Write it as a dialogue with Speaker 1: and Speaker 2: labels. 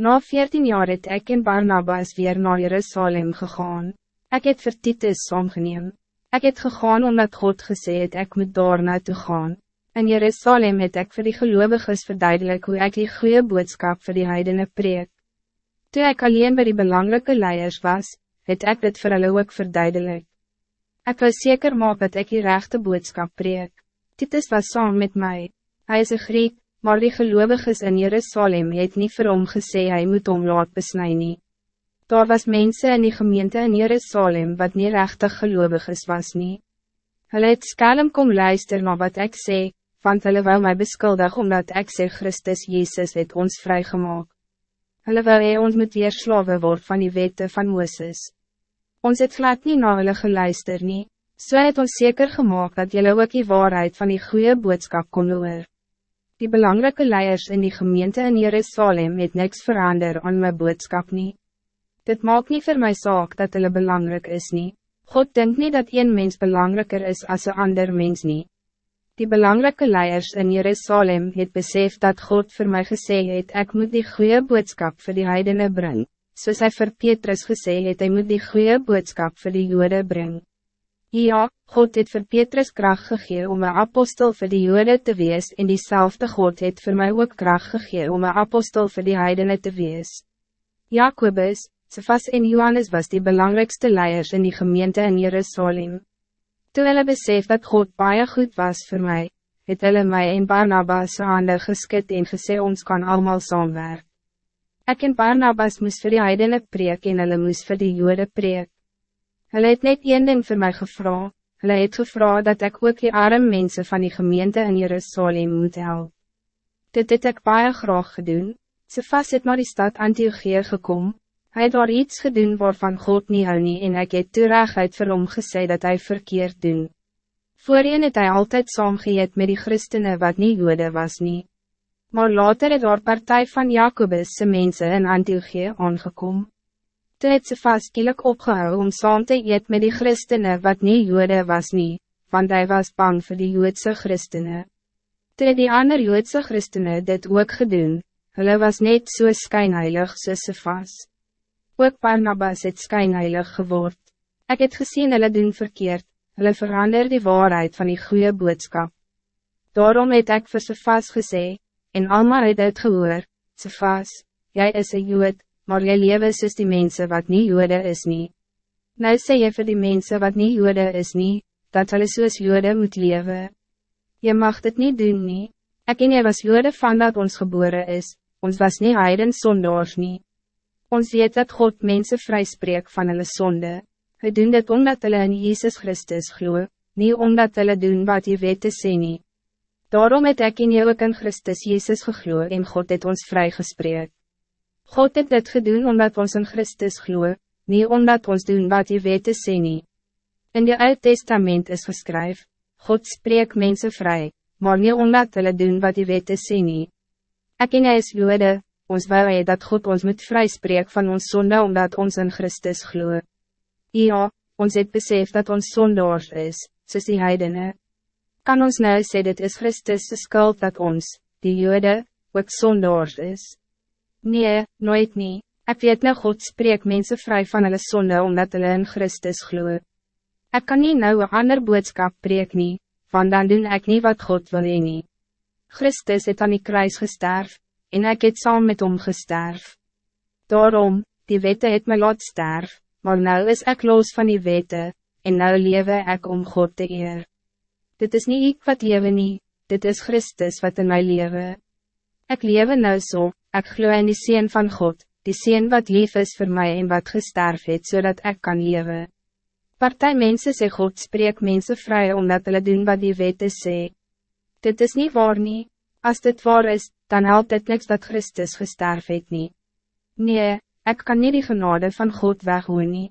Speaker 1: Na veertien jaar het ek en Barnabas weer naar Jerusalem gegaan. Ik het vir Titus saamgeneem. Ek het gegaan omdat God gesê het ek moet daar naartoe gaan. In Jerusalem het ek vir die geloviges verduidelik hoe ek die goede boodskap vir die heidene preek. Toe ek alleen bij die belangrijke leiders was, het ek dit vir hulle ook verduidelik. Ek wil zeker maak dat ik die rechte boodskap preek. Titus was saam met mij. Hij is een Griek, maar die geloviges in Jerusalem het niet vir hom gesê hy moet hom laat besnij nie. Daar was mensen in die gemeente in Jerusalem wat niet rechtig geloviges was nie. Hulle het skelm kom luister na wat ik sê, want hulle wou my beskuldig omdat ik sê Christus Jezus het ons vrygemaak. Hulle wou hy ons moet weer slawe word van die wette van Mooses. Ons het glad nie na hulle geluister nie, so het ons zeker gemaakt dat jullie ook die waarheid van die goede boodskap kon hoor. Die belangrijke leiders in die gemeente in Jerusalem het niks verander aan mijn boodskap nie. Dit maakt niet voor mij zaak dat hulle belangrijk is nie. God denkt niet dat een mens belangrijker is als een ander mens niet. Die belangrijke leiders in Jerusalem het besef dat God voor mij gesê het ek moet die goede boodskap voor die heidene brengen soos hy vir Petrus gesê het, hy moet die goede boodskap voor die jode brengen. Ja, God het vir Petrus kracht gegee om een apostel voor die jode te wees en diezelfde God het voor mij ook kracht gegee om een apostel voor die heidene te wees. Jacobus, Sefas en Johannes was die belangrijkste leiders in die gemeente in Jerusalem. Toen hulle besef dat God baie goed was voor mij, het hulle my en Barnabas hande geskit en gesê ons kan allemaal saamwerk. Ek en Barnabas moes vir die heidene preek en hulle moes vir die jode preek. Hulle het net een ding vir my gevra, hulle het gevra dat ik ook die arme mensen van die gemeente in Jerusalem moet helpen. Dit het ek baie graag gedoen, ze vast het naar die stad Antiochia gekom, hy het daar iets gedoen waarvan God niet hou nie en ek het toe uit vir hom gesê dat hij verkeerd doen. Voorheen het hy altyd saamgeet met die christenen wat niet jode was niet. Maar later het daar partij van Jacobus se mense in Antiochie aangekom. Toe het ze vastkielijk opgehou om saam te eet met die christenen wat niet jode was nie, want hij was bang voor die joodse christenen. Toe het die ander joodse christenen dit ook gedoen, hulle was net so skynheilig soos se vast. Ook Barnabas het skynheilig geword. Ik het gezien hulle doen verkeerd, hulle verander die waarheid van die goede boodskap. Daarom het ek vir se vast gesê, En allemaal het het gehoor, ze vas, jij is een jood, maar jy lewe soos die mensen wat niet jode is nie. Nou sê jy vir die mensen wat niet jode is nie, dat hulle soos jode moet leven. Je mag dit niet doen nie, ek en jy was jode van dat ons geboren is, ons was niet heiden sondaars nie. Ons weet dat God mensen vrijspreek van hulle sonde, hy doen dit omdat hulle in Jezus Christus glo, niet omdat hulle doen wat die wette sê nie. Daarom het ek in jou ook in Christus Jezus gegloe en God het ons vrygespreek. God het dit gedoen omdat ons in Christus gloe, niet omdat ons doen wat die wette sê nie. In die Oud Testament is geskryf, God spreek mensen vrij, maar niet omdat hulle doen wat die wette sê nie. Ek en jy is jode, ons wou hy dat God ons moet vryspreek van ons zonde omdat ons in Christus gloe. Ja, ons het besef dat ons zondaars is, soos die heidene kan ons nou sê dit is Christus' skuld dat ons, die jode, ook sondaars is? Nee, nooit nie. Ik weet nou God spreek mensen vrij van hulle sonde omdat hulle in Christus glo. Ik kan niet nou een ander boodskap preek nie, want dan doen ik niet wat God wil heen nie. Christus het aan die kruis gesterf, en ik het saam met hom gesterf. Daarom, die wette het my laat sterf, maar nou is ik los van die wette, en nou lewe ik om God te eer. Dit is niet ik wat lewe nie, dit is Christus wat in mij lewe. Ik lewe nou zo, so, ik geloof in die Seen van God, die Seen wat lief is voor mij en wat gesterf het, zodat so ik kan lewe. Partij mensen sê God spreek mensen vrij omdat hulle doen wat die wette sê. Dit is niet waar nie, as dit waar is, dan helpt het niks dat Christus gesterf het nie. Nee, ik kan niet die genade van God weghoen nie.